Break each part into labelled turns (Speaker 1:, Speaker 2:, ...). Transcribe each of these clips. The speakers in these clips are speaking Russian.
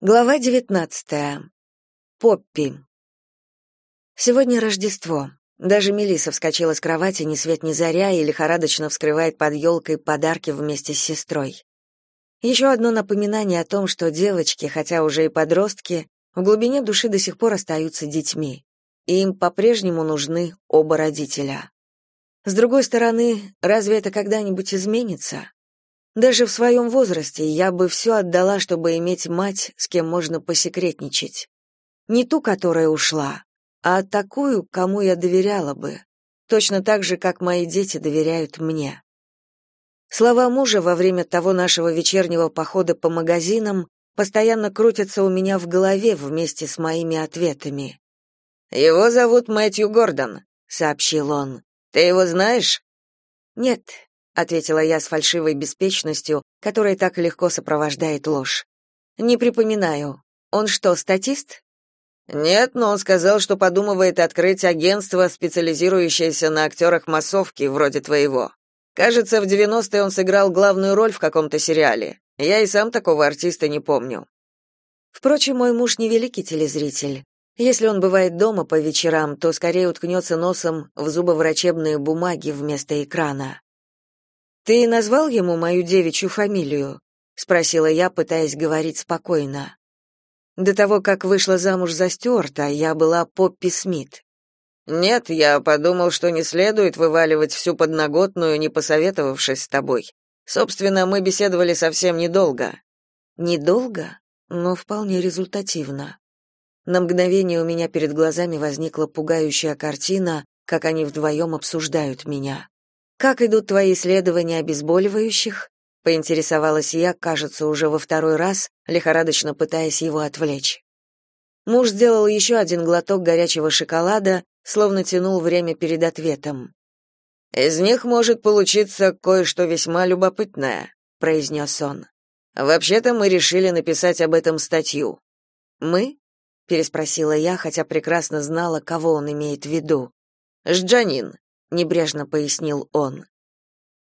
Speaker 1: Глава 19. Поппи. Сегодня Рождество. Даже Мелиса вскочила с кровати ни свет ни заря и лихорадочно вскрывает под елкой подарки вместе с сестрой. Еще одно напоминание о том, что девочки, хотя уже и подростки, в глубине души до сих пор остаются детьми, и им по-прежнему нужны оба родителя. С другой стороны, разве это когда-нибудь изменится? Даже в своем возрасте я бы все отдала, чтобы иметь мать, с кем можно посекретничать. Не ту, которая ушла, а такую, кому я доверяла бы. Точно так же, как мои дети доверяют мне. Слова мужа во время того нашего вечернего похода по магазинам постоянно крутятся у меня в голове вместе с моими ответами. «Его зовут Мэтью Гордон», — сообщил он. «Ты его знаешь?» «Нет, ответила я с фальшивой беспечностью, которая так легко сопровождает ложь. Не припоминаю. Он что, статист? Нет, но он сказал, что подумывает открыть агентство, специализирующееся на актерах массовки, вроде твоего. Кажется, в 90-е он сыграл главную роль в каком-то сериале. Я и сам такого артиста не помню. Впрочем, мой муж не великий телезритель. Если он бывает дома по вечерам, то скорее уткнется носом в зубоврачебные бумаги вместо экрана. Ты назвал ему мою девичью фамилию? спросила я, пытаясь говорить спокойно. До того, как вышла замуж за Стюарта, я была Поппи Смит. Нет, я подумал, что не следует вываливать всю подноготную, не посоветовавшись с тобой. Собственно, мы беседовали совсем недолго. Недолго, но вполне результативно. На мгновение у меня перед глазами возникла пугающая картина, как они вдвоем обсуждают меня. Как идут твои исследования обезболивающих? поинтересовалась я, кажется, уже во второй раз, лихорадочно пытаясь его отвлечь. Муж сделал еще один глоток горячего шоколада, словно тянул время перед ответом. Из них может получиться кое-что весьма любопытное, произнес он. Вообще-то мы решили написать об этом статью. Мы? переспросила я, хотя прекрасно знала, кого он имеет в виду. Жджанин, небрежно пояснил он.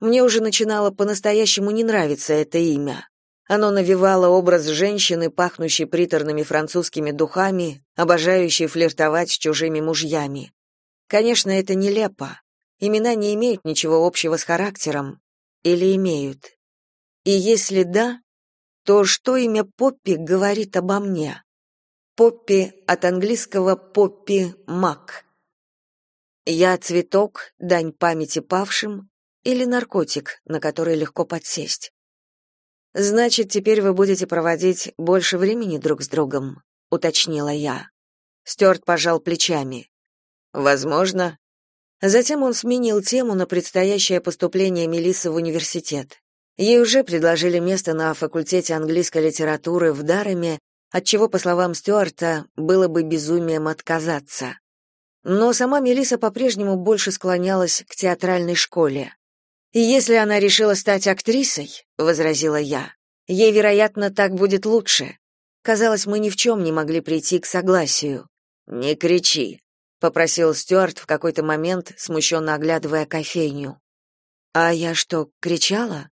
Speaker 1: Мне уже начинало по-настоящему не нравиться это имя. Оно навевало образ женщины, пахнущей приторными французскими духами, обожающей флиртовать с чужими мужьями. Конечно, это нелепо. Имена не имеют ничего общего с характером. Или имеют? И если да, то что имя Поппи говорит обо мне? Поппи от английского «поппи» — мак. Я цветок, дань памяти павшим или наркотик, на который легко подсесть. Значит, теперь вы будете проводить больше времени друг с другом, уточнила я. Стюарт пожал плечами. Возможно. Затем он сменил тему на предстоящее поступление Мелиссы в университет. Ей уже предложили место на факультете английской литературы в Дареме, от чего, по словам Стюарта, было бы безумием отказаться. Но сама Мелиса по-прежнему больше склонялась к театральной школе. И если она решила стать актрисой, возразила я, ей, вероятно, так будет лучше. Казалось, мы ни в чем не могли прийти к согласию. Не кричи, попросил Стюарт в какой-то момент, смущенно оглядывая кофейню. А я что, кричала?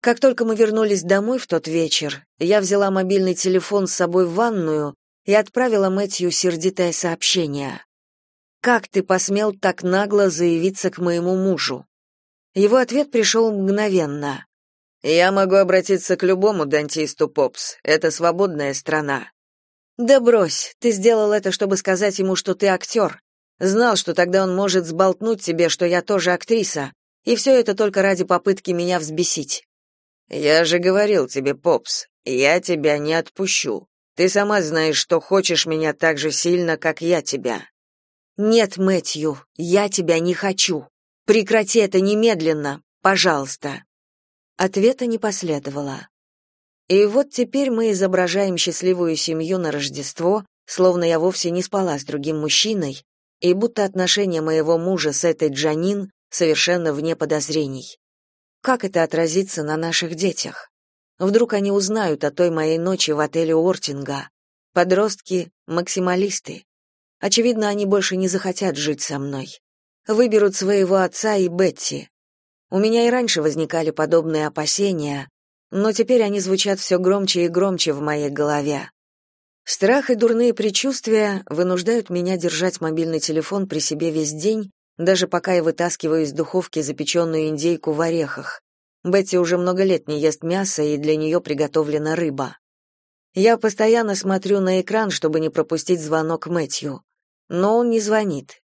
Speaker 1: Как только мы вернулись домой в тот вечер, я взяла мобильный телефон с собой в ванную и отправила Мэтью сердитое сообщение. Как ты посмел так нагло заявиться к моему мужу? Его ответ пришел мгновенно. Я могу обратиться к любому дантисту, Попс. Это свободная страна. Да брось, ты сделал это, чтобы сказать ему, что ты актер. Знал, что тогда он может сболтнуть тебе, что я тоже актриса, и все это только ради попытки меня взбесить. Я же говорил тебе, Попс, я тебя не отпущу. Ты сама знаешь, что хочешь меня так же сильно, как я тебя. Нет, Мэтью, я тебя не хочу. Прекрати это немедленно, пожалуйста. Ответа не последовало. И вот теперь мы изображаем счастливую семью на Рождество, словно я вовсе не спала с другим мужчиной, и будто отношения моего мужа с этой Джанин совершенно вне подозрений. Как это отразится на наших детях? Вдруг они узнают о той моей ночи в отеле Ортинга. Подростки — максималисты. Очевидно, они больше не захотят жить со мной. Выберут своего отца и Бетти. У меня и раньше возникали подобные опасения, но теперь они звучат все громче и громче в моей голове. Страх и дурные предчувствия вынуждают меня держать мобильный телефон при себе весь день, даже пока я вытаскиваю из духовки запеченную индейку в орехах. Бетти уже много лет не ест мясо, и для нее приготовлена рыба. Я постоянно смотрю на экран, чтобы не пропустить звонок Мэтью. Но он не звонит.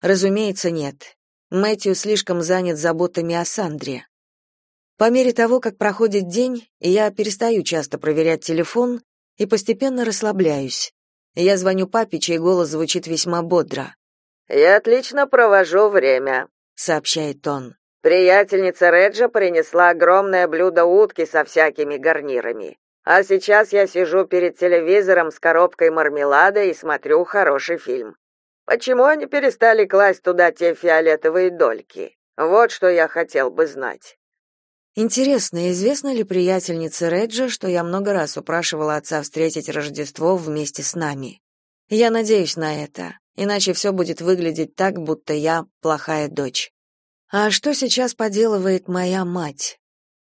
Speaker 1: Разумеется, нет. Мэтью слишком занят заботами о Сандре. По мере того, как проходит день, я перестаю часто проверять телефон и постепенно расслабляюсь. Я звоню папе, чей голос звучит весьма бодро.
Speaker 2: «Я отлично провожу время», — сообщает он. «Приятельница Реджа принесла огромное блюдо утки со всякими гарнирами. А сейчас я сижу перед телевизором с коробкой мармелада и смотрю хороший фильм. Почему они перестали класть туда те фиолетовые дольки? Вот что я хотел бы знать.
Speaker 1: Интересно, известно ли приятельнице Реджа, что я много раз упрашивала отца встретить Рождество вместе с нами? Я надеюсь на это, иначе все будет выглядеть так, будто я плохая дочь. А что сейчас поделывает моя мать?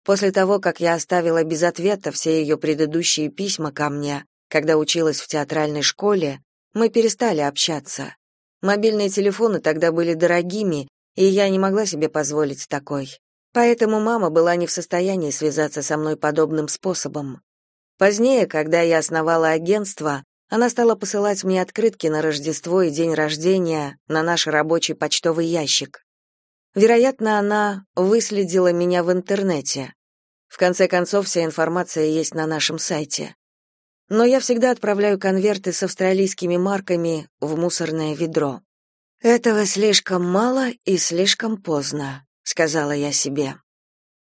Speaker 1: После того, как я оставила без ответа все ее предыдущие письма ко мне, когда училась в театральной школе, мы перестали общаться. Мобильные телефоны тогда были дорогими, и я не могла себе позволить такой. Поэтому мама была не в состоянии связаться со мной подобным способом. Позднее, когда я основала агентство, она стала посылать мне открытки на Рождество и день рождения на наш рабочий почтовый ящик. Вероятно, она выследила меня в интернете. В конце концов, вся информация есть на нашем сайте. Но я всегда отправляю конверты с австралийскими марками в мусорное ведро. Этого слишком мало и слишком поздно, сказала я себе.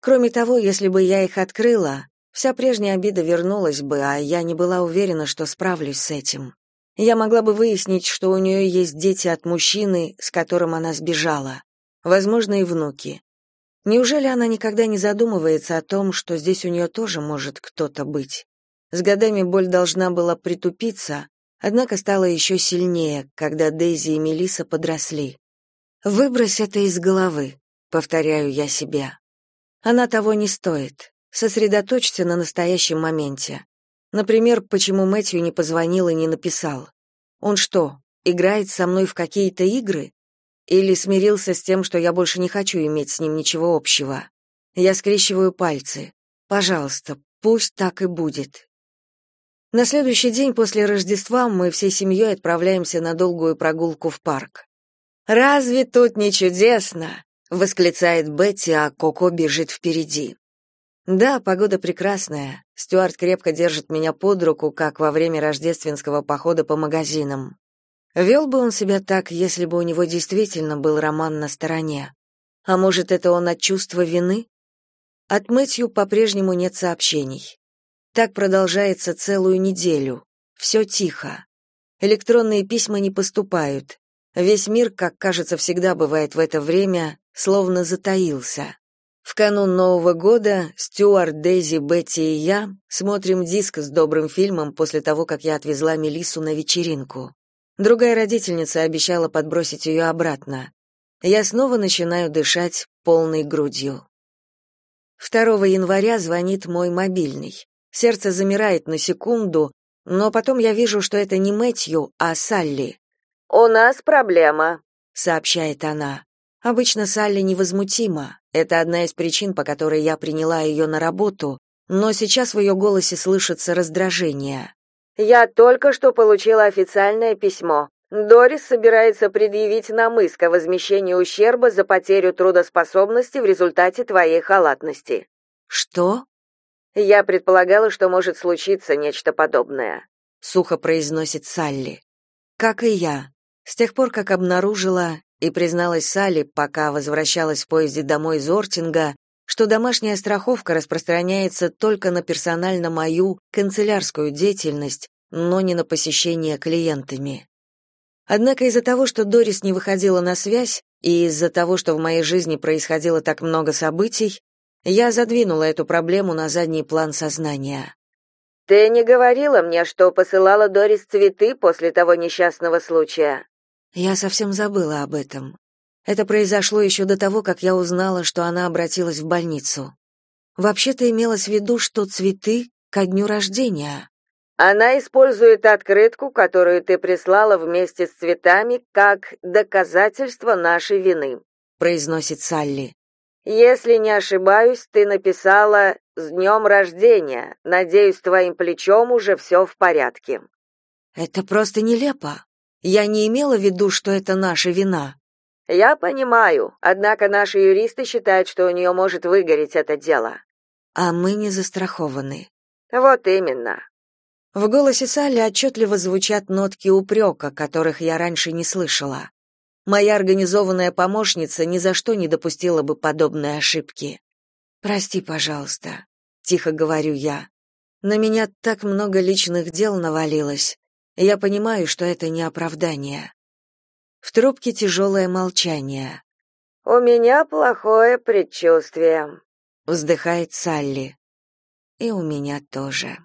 Speaker 1: Кроме того, если бы я их открыла, вся прежняя обида вернулась бы, а я не была уверена, что справлюсь с этим. Я могла бы выяснить, что у нее есть дети от мужчины, с которым она сбежала возможно, и внуки. Неужели она никогда не задумывается о том, что здесь у нее тоже может кто-то быть? С годами боль должна была притупиться, однако стала еще сильнее, когда Дейзи и Мелиса подросли. Выбрось это из головы, повторяю я себе. Она того не стоит. Сосредоточься на настоящем моменте. Например, почему Мэтью не позвонил и не написал. Он что, играет со мной в какие-то игры? Или смирился с тем, что я больше не хочу иметь с ним ничего общего. Я скрещиваю пальцы. Пожалуйста, пусть так и будет. На следующий день после Рождества мы всей семьей отправляемся на долгую прогулку в парк. «Разве тут не чудесно?» — восклицает Бетти, а Коко бежит впереди. Да, погода прекрасная. Стюарт крепко держит меня под руку, как во время рождественского похода по магазинам. Вел бы он себя так, если бы у него действительно был роман на стороне. А может, это он от чувства вины? От Мэтью по-прежнему нет сообщений. Так продолжается целую неделю. Все тихо. Электронные письма не поступают. Весь мир, как кажется, всегда бывает в это время, словно затаился. В канун Нового года Стюарт, Дейзи, Бетти и я смотрим диск с добрым фильмом после того, как я отвезла Мелиссу на вечеринку. Другая родительница обещала подбросить ее обратно. Я снова начинаю дышать полной грудью. 2 января звонит мой мобильный. Сердце замирает на секунду, но потом я вижу, что это не Мэтью, а Салли.
Speaker 2: «У нас проблема», —
Speaker 1: сообщает она. Обычно Салли невозмутима. Это одна из причин, по которой я приняла ее на работу, но сейчас в ее голосе слышится раздражение.
Speaker 2: Я только что получила официальное письмо. Дорис собирается предъявить нам иск о возмещении ущерба за потерю трудоспособности в результате твоей халатности.
Speaker 1: Что?
Speaker 2: Я предполагала, что может случиться нечто подобное,
Speaker 1: сухо произносит Салли. Как и я. С тех пор, как обнаружила и призналась Салли, пока возвращалась в поезде домой из Ортинга, что домашняя страховка распространяется только на персонально мою канцелярскую деятельность, но не на посещение клиентами. Однако из-за того, что Дорис не выходила на связь, и из-за того, что в моей жизни происходило так много событий, я задвинула эту проблему на задний план сознания.
Speaker 2: Ты не говорила мне, что посылала Дорис цветы после того несчастного случая.
Speaker 1: Я совсем забыла об этом. Это произошло еще до того, как я узнала, что она обратилась в больницу. Вообще-то имелось в виду, что цветы ко дню рождения.
Speaker 2: Она использует открытку, которую ты прислала вместе с цветами, как доказательство нашей вины,
Speaker 1: произносит Салли.
Speaker 2: Если не ошибаюсь, ты написала «С днем рождения! Надеюсь, твоим плечом уже все в порядке».
Speaker 1: Это просто нелепо. Я не имела в виду, что это наша вина.
Speaker 2: Я понимаю, однако наши юристы считают, что у нее может выгореть это дело.
Speaker 1: А мы не застрахованы.
Speaker 2: Вот именно.
Speaker 1: В голосе Салли отчетливо звучат нотки упрека, которых я раньше не слышала. Моя организованная помощница ни за что не допустила бы подобной ошибки. Прости, пожалуйста, тихо говорю я. На меня так много личных дел навалилось. Я понимаю, что это не оправдание. В трубке тяжелое молчание.
Speaker 2: У меня плохое предчувствие,
Speaker 1: вздыхает Салли. И у меня тоже.